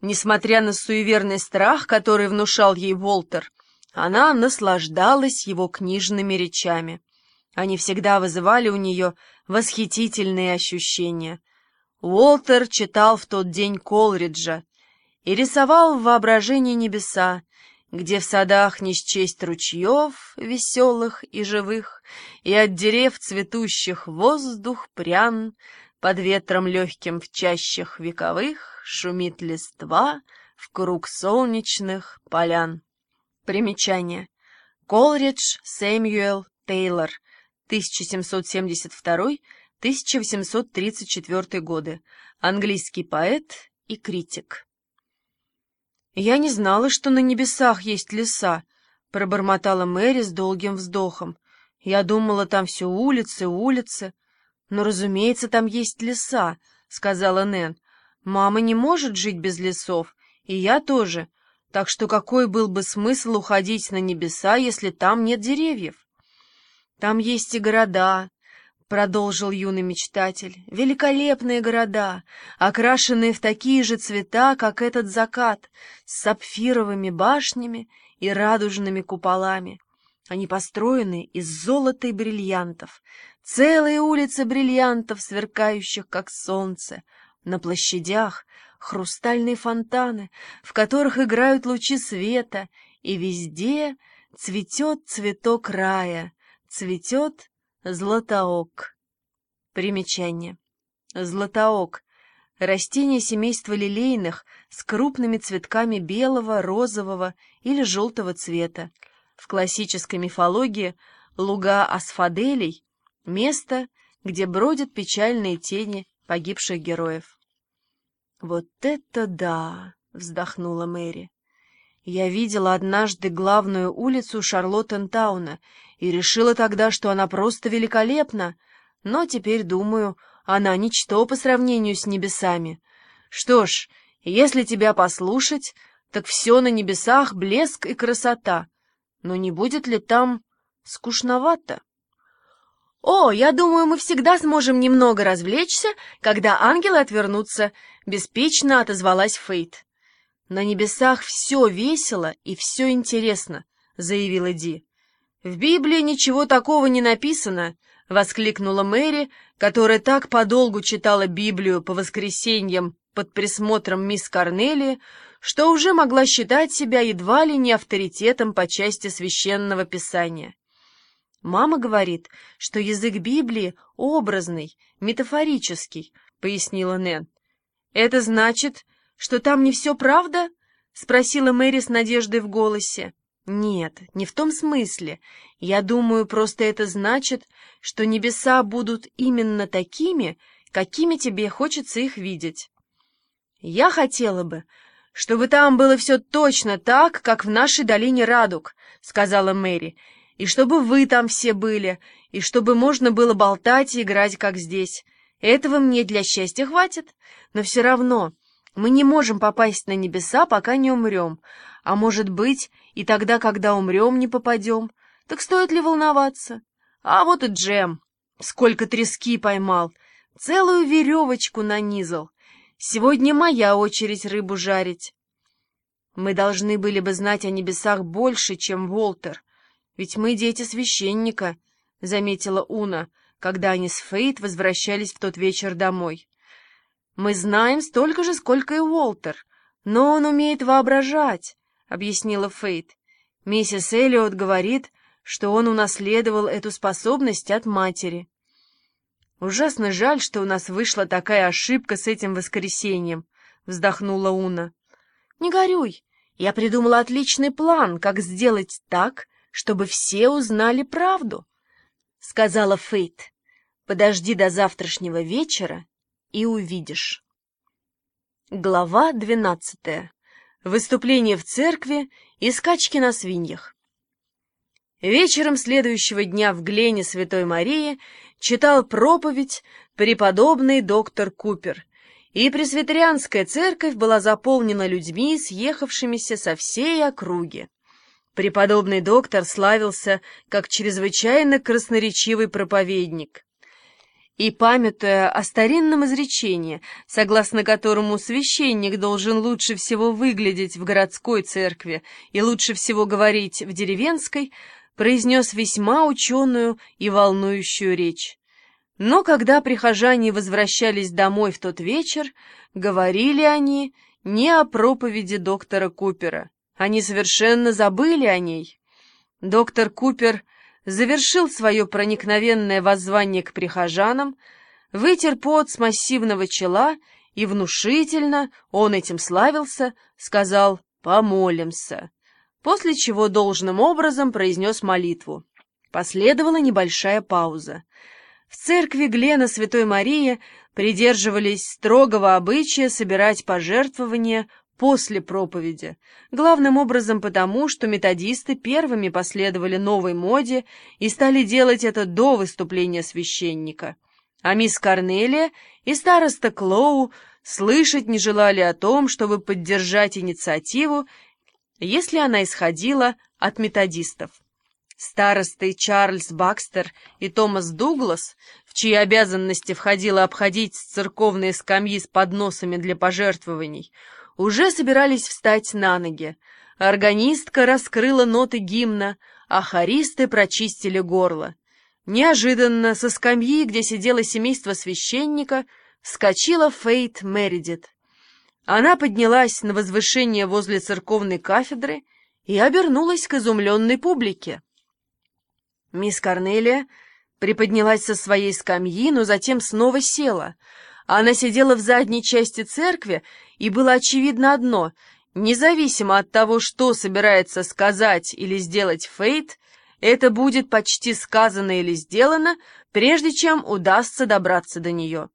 Несмотря на суеверный страх, который внушал ей Волтер, она наслаждалась его книжными речами. Они всегда вызывали у нее восхитительные ощущения. Уолтер читал в тот день Колриджа и рисовал в воображении небеса, где в садах не счесть ручьев веселых и живых, и от дерев цветущих воздух прян, под ветром легким в чащах вековых шумит листва в круг солнечных полян. Примечание. Колридж Сэмюэл Тейлор, 1772-1834 годы, английский поэт и критик. «Я не знала, что на небесах есть леса», — пробормотала Мэри с долгим вздохом. «Я думала, там все улицы, улицы». «Но, разумеется, там есть леса», — сказала Нэн. «Мама не может жить без лесов, и я тоже. Так что какой был бы смысл уходить на небеса, если там нет деревьев?» «Там есть и города», — продолжил юный мечтатель. «Великолепные города, окрашенные в такие же цвета, как этот закат, с сапфировыми башнями и радужными куполами. Они построены из золота и бриллиантов, Целые улицы бриллиантов, сверкающих, как солнце. На площадях хрустальные фонтаны, в которых играют лучи света, и везде цветет цветок рая, цветет златоок. Примечание. Златоок — растение семейства лилейных с крупными цветками белого, розового или желтого цвета. В классической мифологии луга асфаделей Место, где бродят печальные тени погибших героев. «Вот это да!» — вздохнула Мэри. «Я видела однажды главную улицу Шарлоттентауна и решила тогда, что она просто великолепна, но теперь думаю, она ничто по сравнению с небесами. Что ж, если тебя послушать, так все на небесах блеск и красота. Но не будет ли там скучновато?» «О, я думаю, мы всегда сможем немного развлечься, когда ангелы отвернутся», — беспечно отозвалась Фейт. «На небесах все весело и все интересно», — заявила Ди. «В Библии ничего такого не написано», — воскликнула Мэри, которая так подолгу читала Библию по воскресеньям под присмотром мисс Корнелии, что уже могла считать себя едва ли не авторитетом по части священного писания. «Мама говорит, что язык Библии образный, метафорический», — пояснила Нэн. «Это значит, что там не все правда?» — спросила Мэри с надеждой в голосе. «Нет, не в том смысле. Я думаю, просто это значит, что небеса будут именно такими, какими тебе хочется их видеть. Я хотела бы, чтобы там было все точно так, как в нашей долине радуг», — сказала Мэри, — и чтобы вы там все были, и чтобы можно было болтать и играть, как здесь. Этого мне для счастья хватит, но все равно мы не можем попасть на небеса, пока не умрем, а может быть, и тогда, когда умрем, не попадем. Так стоит ли волноваться? А вот и Джем. Сколько трески поймал, целую веревочку нанизал. Сегодня моя очередь рыбу жарить. Мы должны были бы знать о небесах больше, чем Волтер, ведь мы дети священника», — заметила Уна, когда они с Фейт возвращались в тот вечер домой. «Мы знаем столько же, сколько и Уолтер, но он умеет воображать», — объяснила Фейт. «Миссис Эллиот говорит, что он унаследовал эту способность от матери». «Ужасно жаль, что у нас вышла такая ошибка с этим воскресеньем», — вздохнула Уна. «Не горюй, я придумала отличный план, как сделать так, чтобы все узнали правду, — сказала Фейт. Подожди до завтрашнего вечера и увидишь. Глава двенадцатая. Выступление в церкви и скачки на свиньях. Вечером следующего дня в Глене Святой Марии читал проповедь преподобный доктор Купер, и Пресвитерианская церковь была заполнена людьми, съехавшимися со всей округи. Преподобный доктор славился как чрезвычайно красноречивый проповедник. И, памятуя о старинном изречении, согласно которому священник должен лучше всего выглядеть в городской церкви и лучше всего говорить в деревенской, произнес весьма ученую и волнующую речь. Но когда прихожане возвращались домой в тот вечер, говорили они не о проповеди доктора Купера. Они совершенно забыли о ней. Доктор Купер завершил свое проникновенное воззвание к прихожанам, вытер пот с массивного чела и внушительно, он этим славился, сказал «помолимся», после чего должным образом произнес молитву. Последовала небольшая пауза. В церкви Глена Святой Марии придерживались строгого обычая собирать пожертвования после проповеди, главным образом потому, что методисты первыми последовали новой моде и стали делать это до выступления священника. А мисс Корнелия и староста Клоу слышать не желали о том, чтобы поддержать инициативу, если она исходила от методистов. Старосты Чарльз Бакстер и Томас Дуглас, в чьи обязанности входило обходить церковные скамьи с подносами для пожертвований, уже собирались встать на ноги. Органистка раскрыла ноты гимна, а хористы прочистили горло. Неожиданно со скамьи, где сидело семейство священника, вскочила Фейт Мередит. Она поднялась на возвышение возле церковной кафедры и обернулась к изумленной публике. Мисс Корнелия приподнялась со своей скамьи, но затем снова села — она сидела в задней части церкви, и было очевидно одно — независимо от того, что собирается сказать или сделать Фейт, это будет почти сказано или сделано, прежде чем удастся добраться до нее.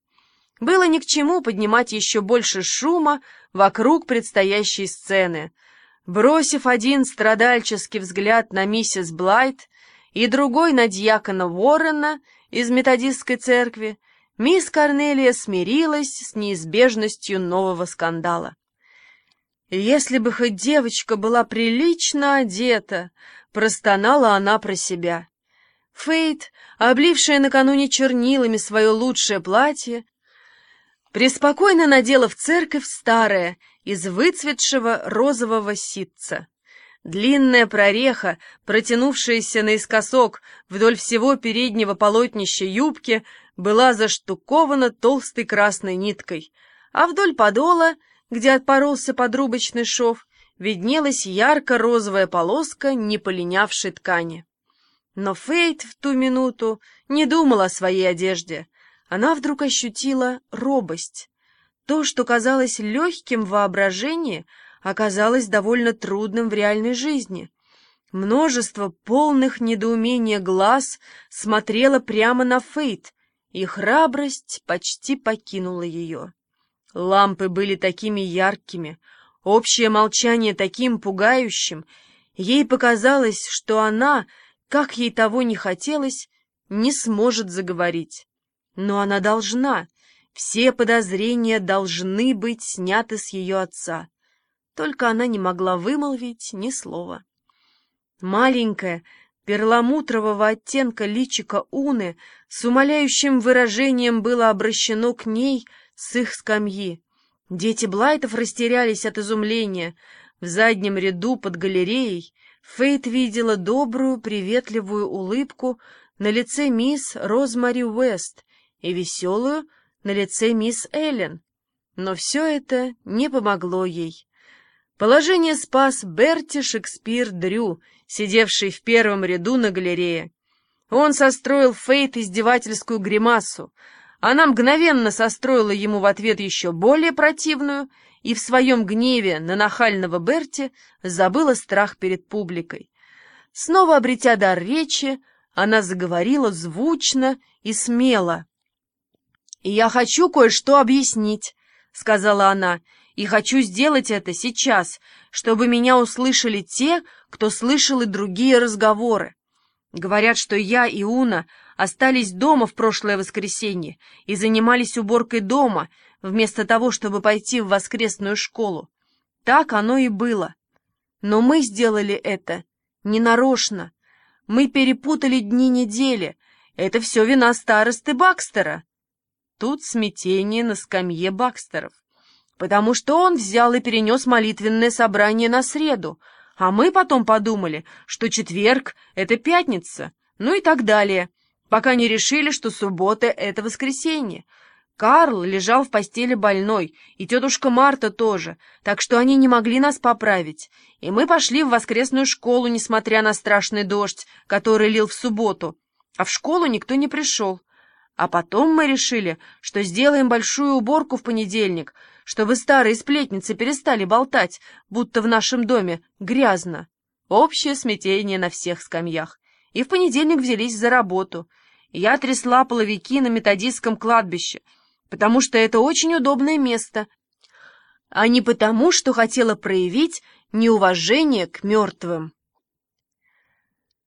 Было ни к чему поднимать еще больше шума вокруг предстоящей сцены. Бросив один страдальческий взгляд на миссис Блайт и другой на дьякона Уоррена из методистской церкви, мисс Корнелия смирилась с неизбежностью нового скандала. «Если бы хоть девочка была прилично одета», — простонала она про себя. Фейт, облившая накануне чернилами свое лучшее платье, преспокойно надела в церковь старое, из выцветшего розового ситца. Длинная прореха, протянувшаяся наискосок вдоль всего переднего полотнища юбки, была заштукована толстой красной ниткой, а вдоль подола, где отпоролся подрубочный шов, виднелась ярко-розовая полоска неполинявшей ткани. Но Фейт в ту минуту не думала о своей одежде. Она вдруг ощутила робость. То, что казалось легким в воображении, оказалось довольно трудным в реальной жизни. Множество полных недоумения глаз смотрело прямо на Фейт, и храбрость почти покинула ее. Лампы были такими яркими, общее молчание таким пугающим, ей показалось, что она, как ей того не хотелось, не сможет заговорить. Но она должна, все подозрения должны быть сняты с ее отца. Только она не могла вымолвить ни слова. Маленькая, перламутрового оттенка личика Уны с умоляющим выражением было обращено к ней с их скамьи. Дети Блайтов растерялись от изумления. В заднем ряду под галереей Фейт видела добрую, приветливую улыбку на лице мисс Розмари Уэст и веселую на лице мисс Эллен. Но все это не помогло ей. Положение спас Берти Шекспир Дрю — сидевший в первом ряду на галерее. Он состроил Фейт издевательскую гримасу. Она мгновенно состроила ему в ответ еще более противную и в своем гневе на нахального Берти забыла страх перед публикой. Снова обретя дар речи, она заговорила звучно и смело. «Я хочу кое-что объяснить», — сказала она, — и хочу сделать это сейчас, чтобы меня услышали те, кто слышал и другие разговоры. Говорят, что я и Уна остались дома в прошлое воскресенье и занимались уборкой дома, вместо того, чтобы пойти в воскресную школу. Так оно и было. Но мы сделали это ненарочно. Мы перепутали дни недели. Это все вина старосты Бакстера. тут смятение на скамье Бакстеров. Потому что он взял и перенес молитвенное собрание на среду, а мы потом подумали, что четверг — это пятница, ну и так далее, пока не решили, что суббота — это воскресенье. Карл лежал в постели больной, и тетушка Марта тоже, так что они не могли нас поправить. И мы пошли в воскресную школу, несмотря на страшный дождь, который лил в субботу. А в школу никто не пришел. А потом мы решили, что сделаем большую уборку в понедельник, чтобы старые сплетницы перестали болтать, будто в нашем доме грязно. Общее смятение на всех скамьях. И в понедельник взялись за работу. Я трясла половики на методистском кладбище — потому что это очень удобное место, а не потому, что хотела проявить неуважение к мертвым.